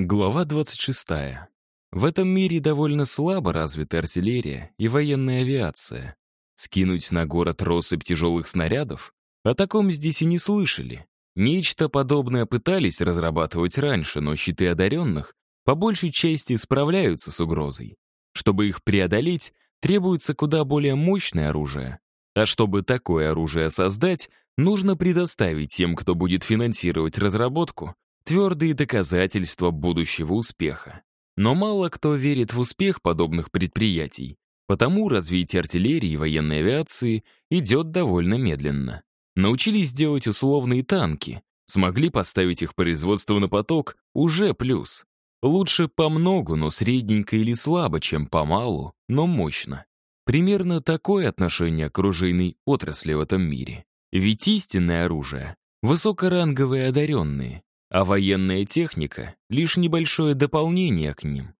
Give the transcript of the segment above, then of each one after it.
Глава 26. В этом мире довольно слабо развита артиллерия и военная авиация. Скинуть на город россыпь тяжелых снарядов? О таком здесь и не слышали. Нечто подобное пытались разрабатывать раньше, но щиты одаренных по большей части справляются с угрозой. Чтобы их преодолеть, требуется куда более мощное оружие. А чтобы такое оружие создать, нужно предоставить тем, кто будет финансировать разработку, твердые доказательства будущего успеха. Но мало кто верит в успех подобных предприятий, потому развитие артиллерии и военной авиации идет довольно медленно. Научились делать условные танки, смогли поставить их производство на поток, уже плюс. Лучше по многу, но средненько или слабо, чем помалу, но мощно. Примерно такое отношение к оружейной отрасли в этом мире. Ведь истинное оружие — высокоранговые одаренные, а военная техника — лишь небольшое дополнение к ним.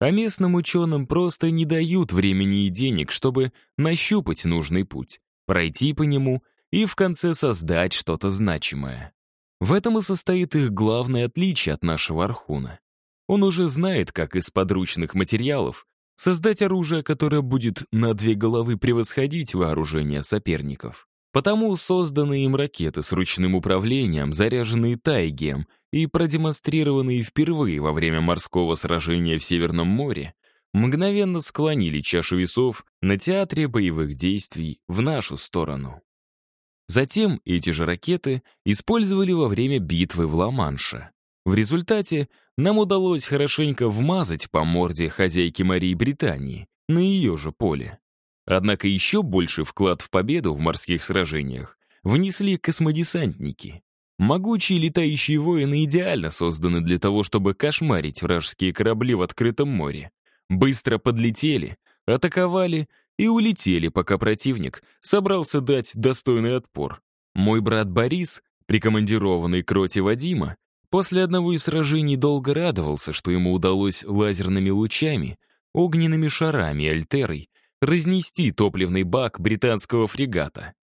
А местным ученым просто не дают времени и денег, чтобы нащупать нужный путь, пройти по нему и в конце создать что-то значимое. В этом и состоит их главное отличие от нашего Архуна. Он уже знает, как из подручных материалов создать оружие, которое будет на две головы превосходить вооружение соперников. Потому созданные им ракеты с ручным управлением, заряженные Тайгием и продемонстрированные впервые во время морского сражения в Северном море, мгновенно склонили чашу весов на театре боевых действий в нашу сторону. Затем эти же ракеты использовали во время битвы в Ла-Манше. В результате нам удалось хорошенько вмазать по морде хозяйки Марии Британии на ее же поле. Однако еще больший вклад в победу в морских сражениях внесли космодесантники. Могучие летающие воины идеально созданы для того, чтобы кошмарить вражеские корабли в открытом море. Быстро подлетели, атаковали и улетели, пока противник собрался дать достойный отпор. Мой брат Борис, прикомандированный к роте Вадима, после одного из сражений долго радовался, что ему удалось лазерными лучами, огненными шарами и альтерой разнести топливный бак британского фрегата.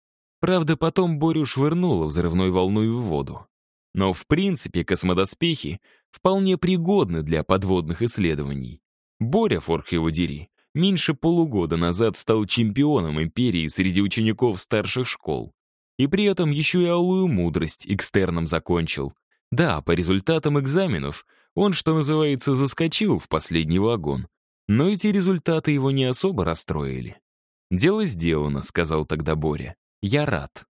Правда, потом Борю швырнуло взрывной волной в воду. Но в принципе космодоспехи вполне пригодны для подводных исследований. Боря, форх его дери, меньше полугода назад стал чемпионом империи среди учеников старших школ. И при этом еще и алую мудрость экстерном закончил. Да, по результатам экзаменов он, что называется, заскочил в последний вагон. Но эти результаты его не особо расстроили. «Дело сделано», — сказал тогда Боря. «Я рад».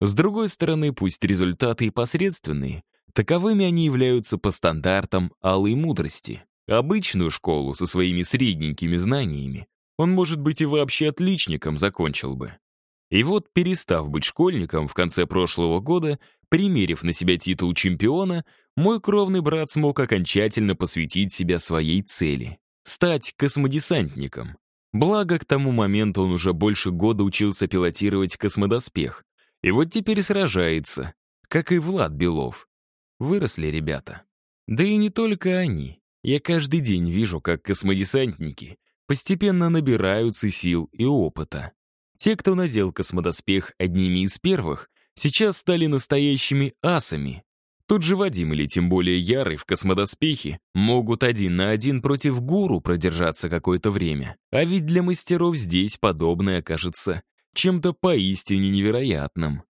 С другой стороны, пусть результаты и посредственные, таковыми они являются по стандартам алой мудрости. Обычную школу со своими средненькими знаниями он, может быть, и вообще отличником закончил бы. И вот, перестав быть школьником в конце прошлого года, примерив на себя титул чемпиона, мой кровный брат смог окончательно посвятить себя своей цели стать космодесантником. Благо, к тому моменту он уже больше года учился пилотировать космодоспех. И вот теперь сражается, как и Влад Белов. Выросли ребята. Да и не только они. Я каждый день вижу, как космодесантники постепенно набираются сил и опыта. Те, кто надел космодоспех одними из первых, сейчас стали настоящими асами, тот же Вадим или тем более Ярый в космодоспехе могут один на один против гуру продержаться какое-то время. А ведь для мастеров здесь подобное кажется чем-то поистине невероятным.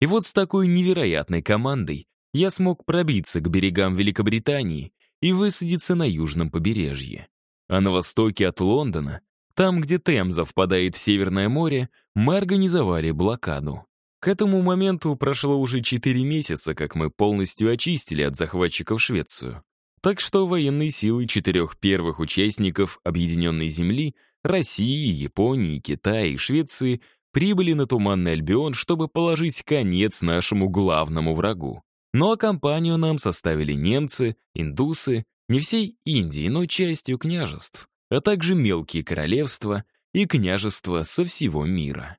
И вот с такой невероятной командой я смог пробиться к берегам Великобритании и высадиться на южном побережье. А на востоке от Лондона, там, где Темза впадает в Северное море, мы организовали блокаду. К этому моменту прошло уже 4 месяца, как мы полностью очистили от захватчиков Швецию. Так что военные силы четырех первых участников Объединенной Земли — России, Японии, Китая и Швеции — прибыли на Туманный Альбион, чтобы положить конец нашему главному врагу. Ну а компанию нам составили немцы, индусы, не всей Индии, но частью княжеств, а также мелкие королевства и княжества со всего мира.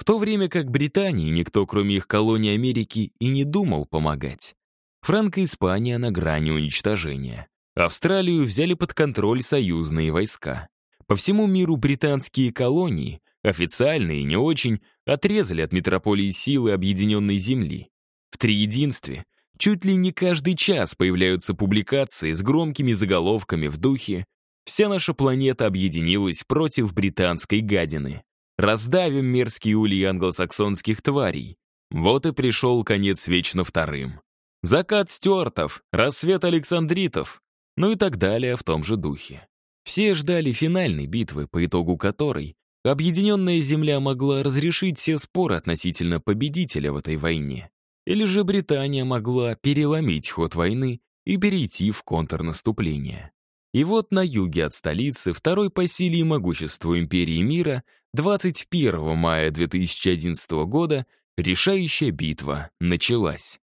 В то время как Британии никто, кроме их колоний Америки, и не думал помогать. Франко-Испания на грани уничтожения. Австралию взяли под контроль союзные войска. По всему миру британские колонии, официальные и не очень, отрезали от метрополии силы объединенной земли. В триединстве Чуть ли не каждый час появляются публикации с громкими заголовками в духе «Вся наша планета объединилась против британской гадины. Раздавим мерзкие ульи англосаксонских тварей». Вот и пришел конец вечно вторым. Закат стюартов, рассвет александритов, ну и так далее в том же духе. Все ждали финальной битвы, по итогу которой объединенная Земля могла разрешить все споры относительно победителя в этой войне. Или же Британия могла переломить ход войны и перейти в контрнаступление. И вот на юге от столицы, второй по силе и могуществу империи мира, 21 мая 2011 года решающая битва началась.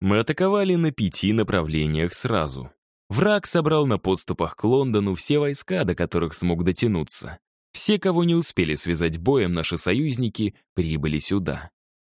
Мы атаковали на пяти направлениях сразу. Враг собрал на подступах к Лондону все войска, до которых смог дотянуться. Все, кого не успели связать боем, наши союзники прибыли сюда.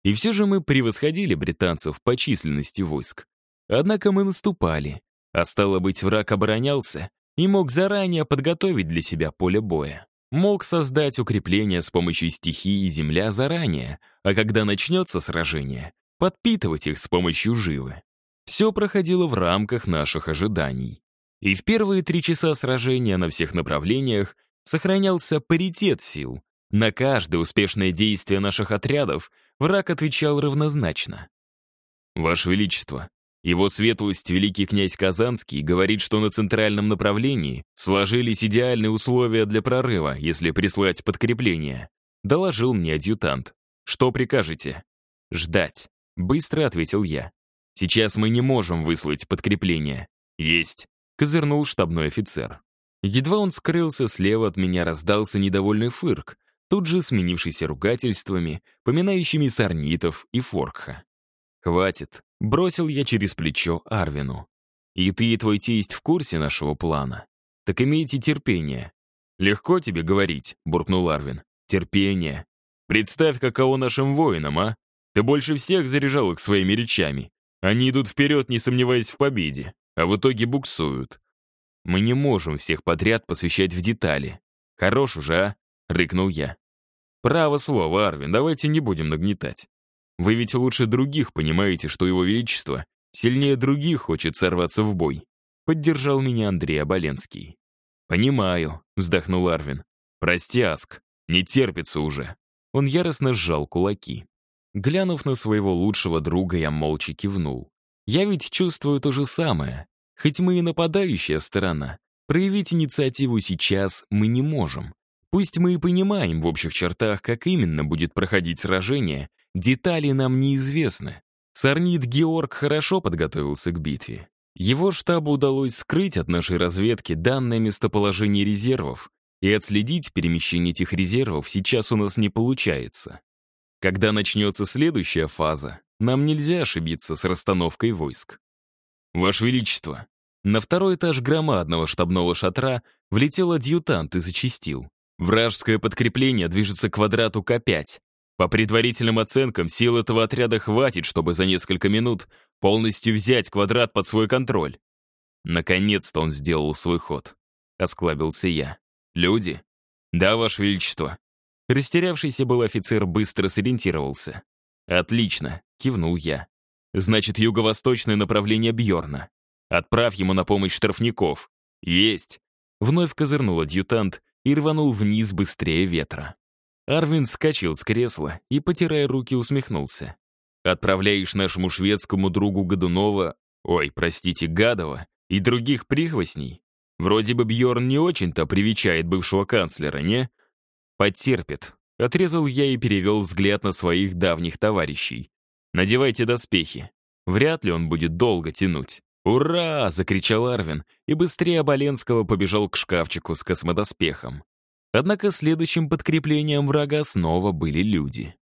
И все же мы превосходили британцев по численности войск. Однако мы наступали, а стало быть, враг оборонялся и мог заранее подготовить для себя поле боя. Мог создать укрепления с помощью стихии земля заранее, а когда начнется сражение, подпитывать их с помощью живы. Все проходило в рамках наших ожиданий. И в первые три часа сражения на всех направлениях сохранялся паритет сил. На каждое успешное действие наших отрядов враг отвечал равнозначно. «Ваше Величество, его светлость, великий князь Казанский, говорит, что на центральном направлении сложились идеальные условия для прорыва, если прислать подкрепление», — доложил мне адъютант. «Что прикажете?» «Ждать», — быстро ответил я. «Сейчас мы не можем выслать подкрепление». «Есть», — козырнул штабной офицер. Едва он скрылся, слева от меня раздался недовольный фырк, тут же сменившийся ругательствами, поминающими сорнитов и форкха. «Хватит», — бросил я через плечо Арвину. «И ты и твой тесть в курсе нашего плана? Так имейте терпение». «Легко тебе говорить», — буркнул Арвин. «Терпение. Представь, каково нашим воинам, а? Ты больше всех заряжал их своими речами. Они идут вперед, не сомневаясь в победе, а в итоге буксуют. Мы не можем всех подряд посвящать в детали. Хорош уже, а?» — рыкнул я. «Право слово, Арвин, давайте не будем нагнетать. Вы ведь лучше других понимаете, что его величество сильнее других хочет сорваться в бой». Поддержал меня Андрей Оболенский. «Понимаю», — вздохнул Арвин. «Прости, Аск, не терпится уже». Он яростно сжал кулаки. Глянув на своего лучшего друга, я молча кивнул. Я ведь чувствую то же самое. Хоть мы и нападающая сторона, проявить инициативу сейчас мы не можем. Пусть мы и понимаем в общих чертах, как именно будет проходить сражение, детали нам неизвестны. Сорнит Георг хорошо подготовился к битве. Его штабу удалось скрыть от нашей разведки данное местоположение резервов, и отследить перемещение этих резервов сейчас у нас не получается. Когда начнется следующая фаза, нам нельзя ошибиться с расстановкой войск. «Ваше Величество!» На второй этаж громадного штабного шатра влетел адъютант и зачистил. Вражеское подкрепление движется к квадрату К5. По предварительным оценкам, сил этого отряда хватит, чтобы за несколько минут полностью взять квадрат под свой контроль. Наконец-то он сделал свой ход. Осклабился я. «Люди?» «Да, Ваше Величество». Растерявшийся был офицер быстро сориентировался. «Отлично», — кивнул я. Значит, юго-восточное направление Бьорна. Отправь ему на помощь штрафников. Есть. Вновь козырнул адъютант и рванул вниз быстрее ветра. Арвин скачал с кресла и, потирая руки, усмехнулся. «Отправляешь нашему шведскому другу Годунова, ой, простите, Гадова, и других прихвостней? Вроде бы Бьорн не очень-то привечает бывшего канцлера, не?» «Потерпит», — отрезал я и перевел взгляд на своих давних товарищей. Надевайте доспехи. Вряд ли он будет долго тянуть. «Ура!» — закричал Арвин, и быстрее Оболенского побежал к шкафчику с космодоспехом. Однако следующим подкреплением врага снова были люди.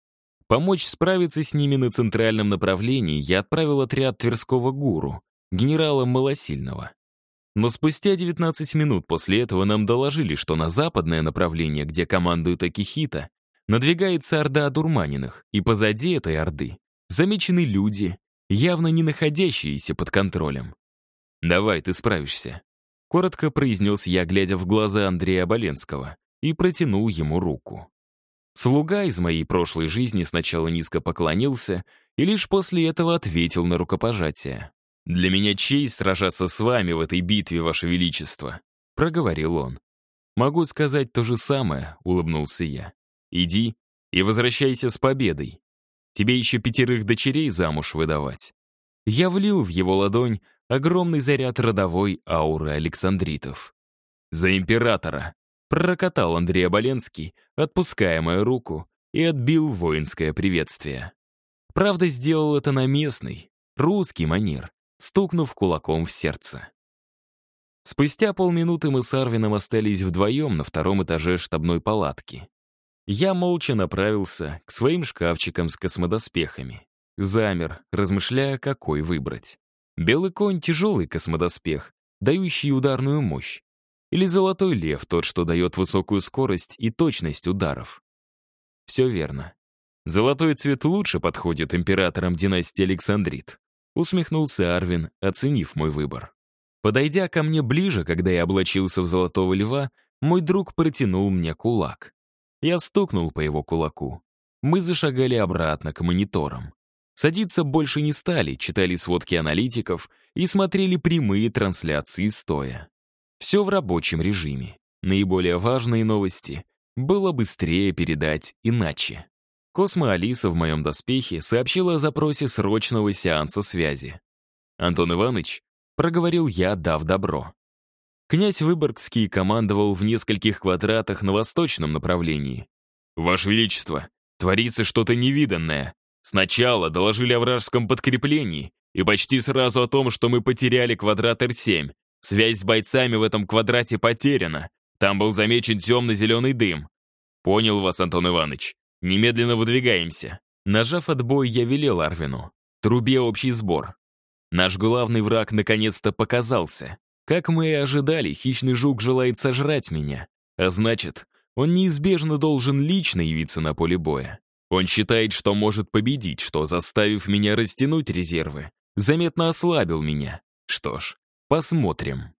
Помочь справиться с ними на центральном направлении я отправил отряд Тверского гуру, генерала Малосильного. Но спустя 19 минут после этого нам доложили, что на западное направление, где командует Акихита, надвигается орда одурманенных, и позади этой орды замечены люди, явно не находящиеся под контролем. «Давай, ты справишься», — коротко произнес я, глядя в глаза Андрея Оболенского, и протянул ему руку. Слуга из моей прошлой жизни сначала низко поклонился и лишь после этого ответил на рукопожатие. «Для меня честь сражаться с вами в этой битве, Ваше Величество», — проговорил он. «Могу сказать то же самое», — улыбнулся я. «Иди и возвращайся с победой. Тебе еще пятерых дочерей замуж выдавать». Я влил в его ладонь огромный заряд родовой ауры Александритов. «За императора!» — пророкотал Андрей Оболенский, отпуская мою руку, и отбил воинское приветствие. Правда, сделал это на местный, русский манер, стукнув кулаком в сердце. Спустя полминуты мы с Арвином остались вдвоем на втором этаже штабной палатки. Я молча направился к своим шкафчикам с космодоспехами. Замер, размышляя, какой выбрать. Белый конь — тяжелый космодоспех, дающий ударную мощь. Или золотой лев, тот, что дает высокую скорость и точность ударов. Все верно. Золотой цвет лучше подходит императорам династии Александрит. Усмехнулся Арвин, оценив мой выбор. Подойдя ко мне ближе, когда я облачился в золотого льва, мой друг протянул мне кулак. Я стукнул по его кулаку. Мы зашагали обратно к мониторам. Садиться больше не стали, читали сводки аналитиков и смотрели прямые трансляции стоя. Все в рабочем режиме. Наиболее важные новости было быстрее передать иначе. Космо-Алиса в моем доспехе сообщила о запросе срочного сеанса связи. Антон Иванович проговорил я, дав добро. Князь Выборгский командовал в нескольких квадратах на восточном направлении. «Ваше Величество, творится что-то невиданное. Сначала доложили о вражеском подкреплении и почти сразу о том, что мы потеряли квадрат Р-7. Связь с бойцами в этом квадрате потеряна. Там был замечен темно-зеленый дым. Понял вас, Антон Иванович. Немедленно выдвигаемся. Нажав отбой, я велел Арвину. Трубе общий сбор. Наш главный враг наконец-то показался. Как мы и ожидали, хищный жук желает сожрать меня. А значит, он неизбежно должен лично явиться на поле боя. Он считает, что может победить, что, заставив меня растянуть резервы, заметно ослабил меня. Что ж, посмотрим.